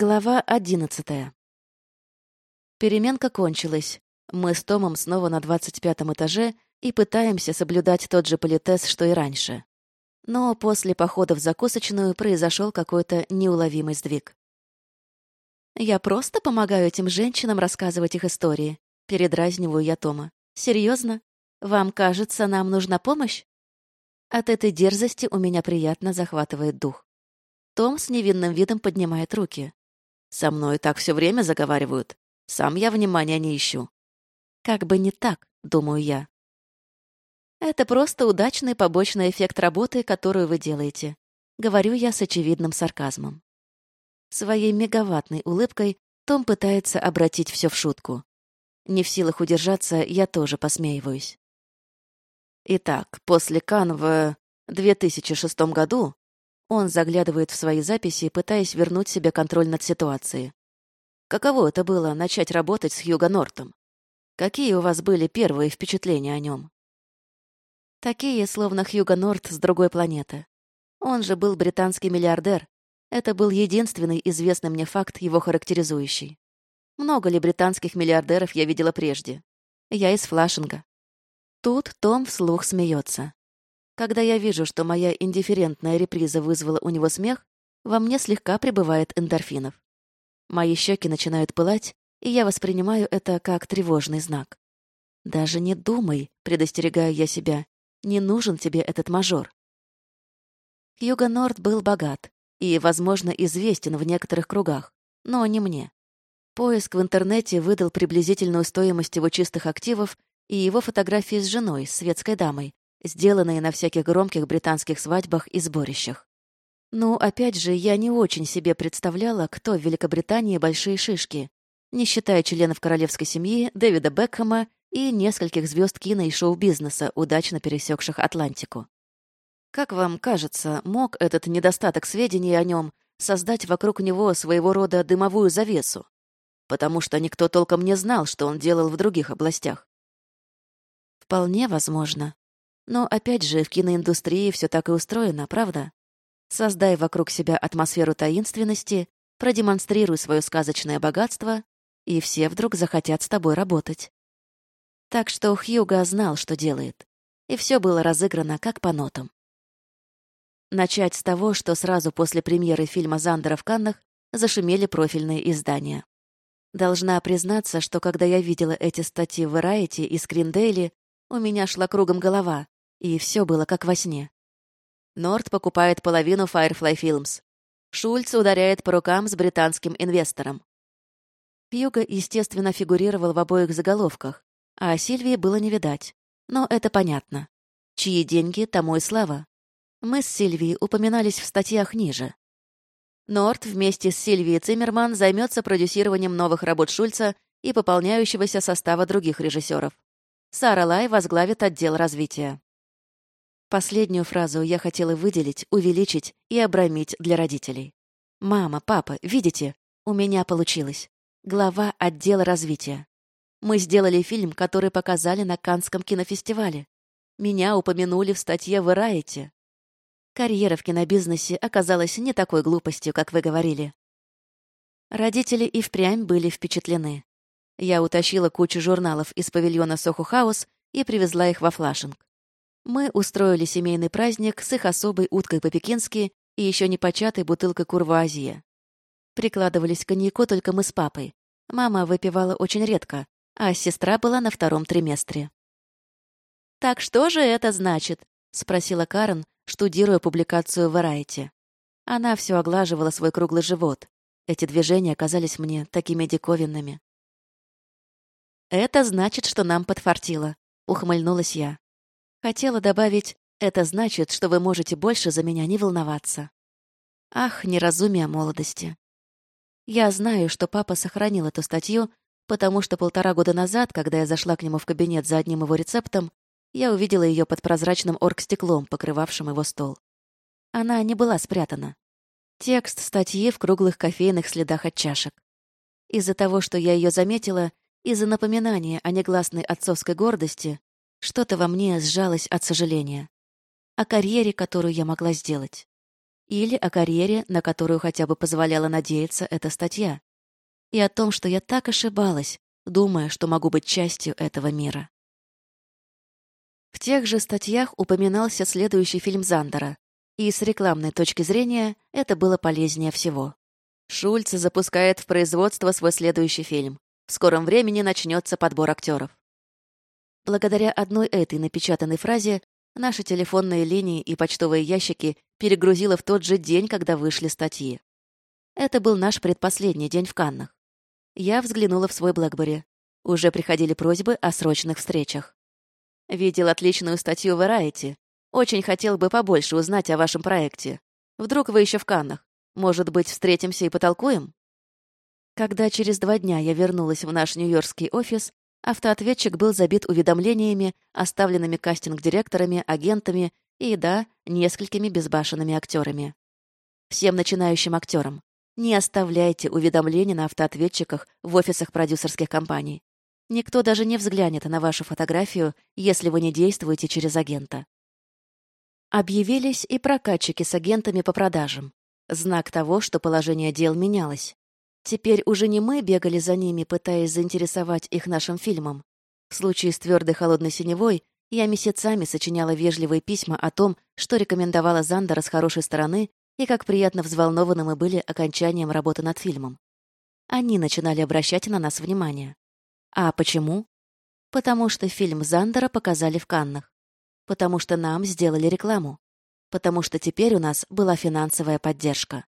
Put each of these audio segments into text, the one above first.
Глава одиннадцатая. Переменка кончилась. Мы с Томом снова на двадцать пятом этаже и пытаемся соблюдать тот же политез, что и раньше. Но после похода в закусочную произошел какой-то неуловимый сдвиг. «Я просто помогаю этим женщинам рассказывать их истории», — передразниваю я Тома. Серьезно? Вам кажется, нам нужна помощь?» От этой дерзости у меня приятно захватывает дух. Том с невинным видом поднимает руки. Со мной так все время заговаривают. Сам я внимания не ищу. Как бы не так, думаю я. Это просто удачный побочный эффект работы, которую вы делаете. Говорю я с очевидным сарказмом. Своей мегаваттной улыбкой Том пытается обратить все в шутку. Не в силах удержаться, я тоже посмеиваюсь. Итак, после Кан в 2006 году он заглядывает в свои записи, пытаясь вернуть себе контроль над ситуацией. Каково это было начать работать с Хьюго Нортом? Какие у вас были первые впечатления о нем? Такие, словно Хьюго Норт с другой планеты. Он же был британский миллиардер. Это был единственный известный мне факт, его характеризующий. Много ли британских миллиардеров я видела прежде? Я из Флашинга. Тут Том вслух смеется. Когда я вижу, что моя индифферентная реприза вызвала у него смех, во мне слегка прибывает эндорфинов. Мои щеки начинают пылать, и я воспринимаю это как тревожный знак. «Даже не думай», — предостерегаю я себя, — «не нужен тебе этот мажор». Хьюго Норд был богат и, возможно, известен в некоторых кругах, но не мне. Поиск в интернете выдал приблизительную стоимость его чистых активов и его фотографии с женой, светской дамой, сделанные на всяких громких британских свадьбах и сборищах. Ну, опять же, я не очень себе представляла, кто в Великобритании большие шишки, не считая членов королевской семьи, Дэвида Бекхэма и нескольких звезд кино и шоу-бизнеса, удачно пересекших Атлантику. Как вам кажется, мог этот недостаток сведений о нем создать вокруг него своего рода дымовую завесу? Потому что никто толком не знал, что он делал в других областях. Вполне возможно. Но опять же, в киноиндустрии все так и устроено, правда? Создай вокруг себя атмосферу таинственности, продемонстрируй свое сказочное богатство, и все вдруг захотят с тобой работать. Так что Хьюга знал, что делает. И все было разыграно как по нотам. Начать с того, что сразу после премьеры фильма «Зандера» в Каннах зашумели профильные издания. Должна признаться, что когда я видела эти статьи в Variety и Скриндейли, у меня шла кругом голова, и все было как во сне. Норд покупает половину Firefly Films. Шульц ударяет по рукам с британским инвестором. Пьюга, естественно, фигурировал в обоих заголовках, а Сильвии было не видать. Но это понятно. Чьи деньги, тому и слава. Мы с Сильвией упоминались в статьях ниже. Норд вместе с Сильвией Циммерман займется продюсированием новых работ Шульца и пополняющегося состава других режиссеров. Сара Лай возглавит отдел развития. Последнюю фразу я хотела выделить, увеличить и обрамить для родителей. «Мама, папа, видите? У меня получилось. Глава отдела развития. Мы сделали фильм, который показали на Канском кинофестивале. Меня упомянули в статье в Variety. Карьера в кинобизнесе оказалась не такой глупостью, как вы говорили. Родители и впрямь были впечатлены. Я утащила кучу журналов из павильона Соху Хаус и привезла их во Флашинг. Мы устроили семейный праздник с их особой уткой по-пекински и еще не початой бутылкой курвуазье. Прикладывались к коньяку только мы с папой. Мама выпивала очень редко, а сестра была на втором триместре. «Так что же это значит?» — спросила Карен, штудируя публикацию в Variety. Она все оглаживала свой круглый живот. Эти движения казались мне такими диковинными. «Это значит, что нам подфартило», — ухмыльнулась я. Хотела добавить, это значит, что вы можете больше за меня не волноваться. Ах, неразумие молодости. Я знаю, что папа сохранил эту статью, потому что полтора года назад, когда я зашла к нему в кабинет за одним его рецептом, я увидела ее под прозрачным оргстеклом, покрывавшим его стол. Она не была спрятана. Текст статьи в круглых кофейных следах от чашек. Из-за того, что я ее заметила, из-за напоминания о негласной отцовской гордости, что-то во мне сжалось от сожаления. О карьере, которую я могла сделать. или о карьере, на которую хотя бы позволяла надеяться эта статья. И о том, что я так ошибалась, думая, что могу быть частью этого мира. В тех же статьях упоминался следующий фильм Зандера, и с рекламной точки зрения это было полезнее всего. Шульц запускает в производство свой следующий фильм. В скором времени начнется подбор актеров. Благодаря одной этой напечатанной фразе наши телефонные линии и почтовые ящики перегрузило в тот же день, когда вышли статьи. Это был наш предпоследний день в Каннах. Я взглянула в свой Блэкбери. Уже приходили просьбы о срочных встречах. Видел отличную статью в Variety. Очень хотел бы побольше узнать о вашем проекте. Вдруг вы еще в Каннах. Может быть, встретимся и потолкуем? Когда через два дня я вернулась в наш нью-йоркский офис, автоответчик был забит уведомлениями, оставленными кастинг-директорами, агентами и, да, несколькими безбашенными актерами. Всем начинающим актерам. Не оставляйте уведомления на автоответчиках в офисах продюсерских компаний. Никто даже не взглянет на вашу фотографию, если вы не действуете через агента. Объявились и прокатчики с агентами по продажам. Знак того, что положение дел менялось. Теперь уже не мы бегали за ними, пытаясь заинтересовать их нашим фильмом. В случае с твердой холодной синевой я месяцами сочиняла вежливые письма о том, что рекомендовала Зандера с хорошей стороны и как приятно взволнованы мы были окончанием работы над фильмом. Они начинали обращать на нас внимание. А почему? Потому что фильм Зандера показали в Каннах. Потому что нам сделали рекламу потому что теперь у нас была финансовая поддержка.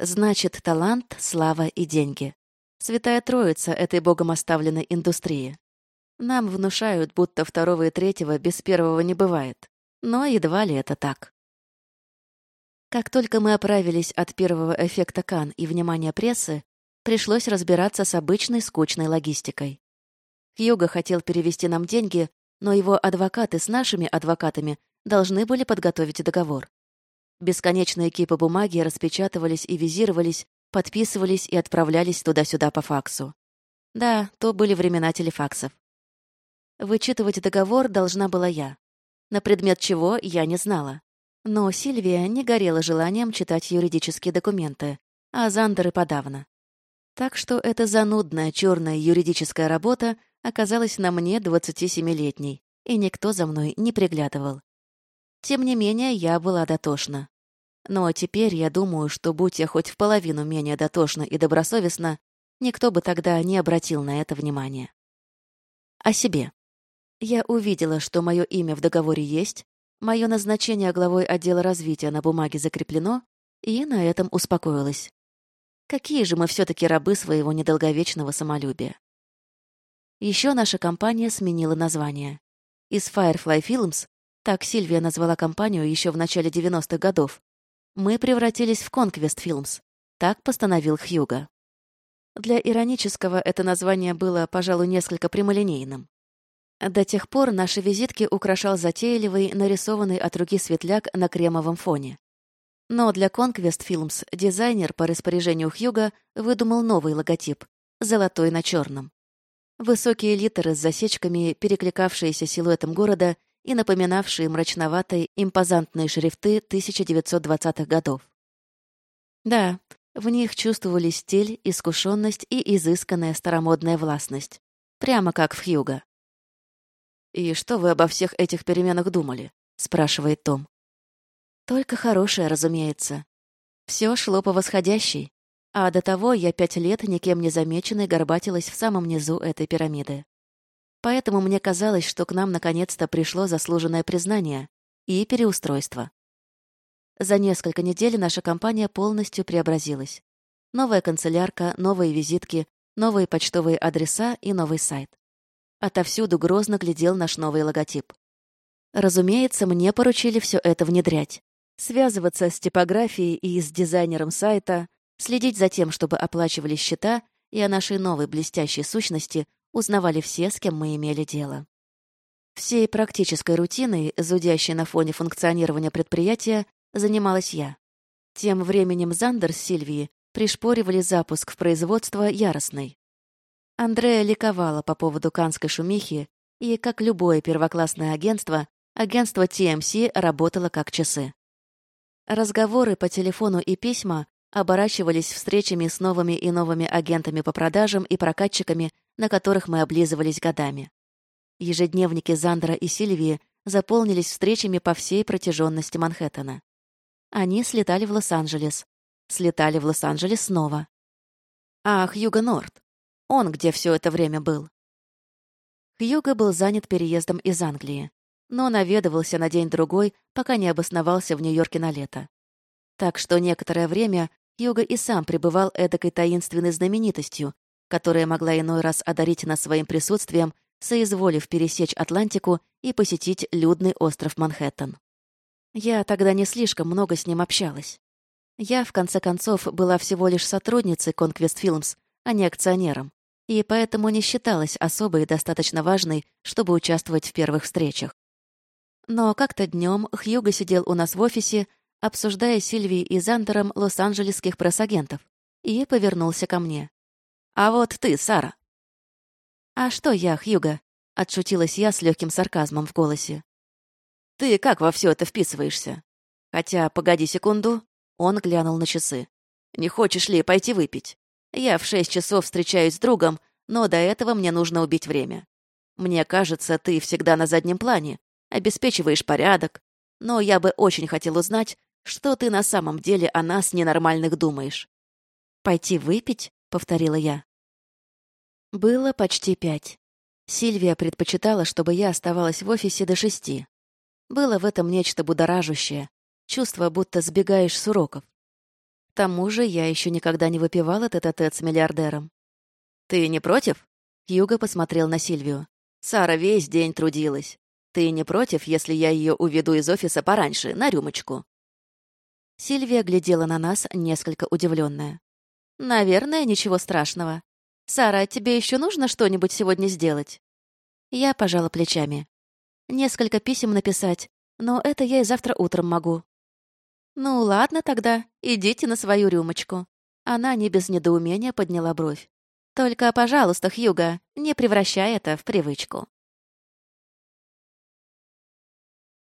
Значит, талант, слава и деньги. Святая Троица этой богом оставленной индустрии. Нам внушают, будто второго и третьего без первого не бывает. Но едва ли это так. Как только мы оправились от первого эффекта Кан и внимания прессы, пришлось разбираться с обычной скучной логистикой. Хьюго хотел перевести нам деньги, но его адвокаты с нашими адвокатами должны были подготовить договор. Бесконечные кипы бумаги распечатывались и визировались, подписывались и отправлялись туда-сюда по факсу. Да, то были времена телефаксов. Вычитывать договор должна была я. На предмет чего я не знала. Но Сильвия не горела желанием читать юридические документы, а Зандер и подавно. Так что эта занудная черная юридическая работа оказалась на мне 27-летней, и никто за мной не приглядывал. Тем не менее, я была дотошна. Но теперь я думаю, что будь я хоть в половину менее дотошна и добросовестна, никто бы тогда не обратил на это внимания. О себе. Я увидела, что мое имя в договоре есть, мое назначение главой отдела развития на бумаге закреплено, и на этом успокоилась. Какие же мы все-таки рабы своего недолговечного самолюбия. Еще наша компания сменила название. Из Firefly Films так Сильвия назвала компанию еще в начале 90-х годов. Мы превратились в Conquest Films. Так постановил Хьюга. Для иронического это название было, пожалуй, несколько прямолинейным. До тех пор наши визитки украшал затейливый, нарисованный от руки светляк на кремовом фоне. Но для Conquest Films дизайнер по распоряжению Хьюга выдумал новый логотип — золотой на черном. Высокие литеры с засечками, перекликавшиеся силуэтом города и напоминавшие мрачноватые импозантные шрифты 1920-х годов. Да, в них чувствовали стиль, искушенность и изысканная старомодная властность. Прямо как в Хьюго. «И что вы обо всех этих переменах думали?» — спрашивает Том. «Только хорошее, разумеется. Все шло по восходящей, а до того я пять лет никем не замеченной горбатилась в самом низу этой пирамиды. Поэтому мне казалось, что к нам наконец-то пришло заслуженное признание и переустройство. За несколько недель наша компания полностью преобразилась. Новая канцелярка, новые визитки, новые почтовые адреса и новый сайт. Отовсюду грозно глядел наш новый логотип. Разумеется, мне поручили все это внедрять. Связываться с типографией и с дизайнером сайта, следить за тем, чтобы оплачивались счета, и о нашей новой блестящей сущности узнавали все, с кем мы имели дело. Всей практической рутиной, зудящей на фоне функционирования предприятия, занималась я. Тем временем Зандер с Сильвией пришпоривали запуск в производство яростный. Андрея ликовала по поводу канской шумихи, и, как любое первоклассное агентство, агентство TMC работало как часы. Разговоры по телефону и письма оборачивались встречами с новыми и новыми агентами по продажам и прокатчиками, на которых мы облизывались годами. Ежедневники Зандера и Сильвии заполнились встречами по всей протяженности Манхэттена. Они слетали в Лос-Анджелес. Слетали в Лос-Анджелес снова. Ах, Хьюго Норт. Он где все это время был? Хьюго был занят переездом из Англии, но наведывался на день-другой, пока не обосновался в Нью-Йорке на лето. Так что некоторое время Хьюго и сам пребывал эдакой таинственной знаменитостью, которая могла иной раз одарить нас своим присутствием, соизволив пересечь Атлантику и посетить людный остров Манхэттен. Я тогда не слишком много с ним общалась. Я, в конце концов, была всего лишь сотрудницей Conquest Films, а не акционером, и поэтому не считалась особой и достаточно важной, чтобы участвовать в первых встречах. Но как-то днем Хьюго сидел у нас в офисе, обсуждая Сильвии и Зандером лос-анджелесских пресс-агентов, и повернулся ко мне. «А вот ты, Сара». «А что я, Хьюго?» — отшутилась я с легким сарказмом в голосе. Ты как во все это вписываешься? Хотя, погоди секунду. Он глянул на часы. Не хочешь ли пойти выпить? Я в шесть часов встречаюсь с другом, но до этого мне нужно убить время. Мне кажется, ты всегда на заднем плане, обеспечиваешь порядок, но я бы очень хотел узнать, что ты на самом деле о нас ненормальных думаешь. «Пойти выпить?» — повторила я. Было почти пять. Сильвия предпочитала, чтобы я оставалась в офисе до шести. Было в этом нечто будоражущее, чувство, будто сбегаешь с уроков. К тому же я еще никогда не выпивал этот тет с миллиардером. «Ты не против?» Юга посмотрел на Сильвию. «Сара весь день трудилась. Ты не против, если я ее уведу из офиса пораньше, на рюмочку?» Сильвия глядела на нас, несколько удивленная. «Наверное, ничего страшного. Сара, тебе еще нужно что-нибудь сегодня сделать?» Я пожала плечами. Несколько писем написать, но это я и завтра утром могу. Ну ладно тогда, идите на свою рюмочку. Она не без недоумения подняла бровь. Только, пожалуйста, Хьюга, не превращай это в привычку.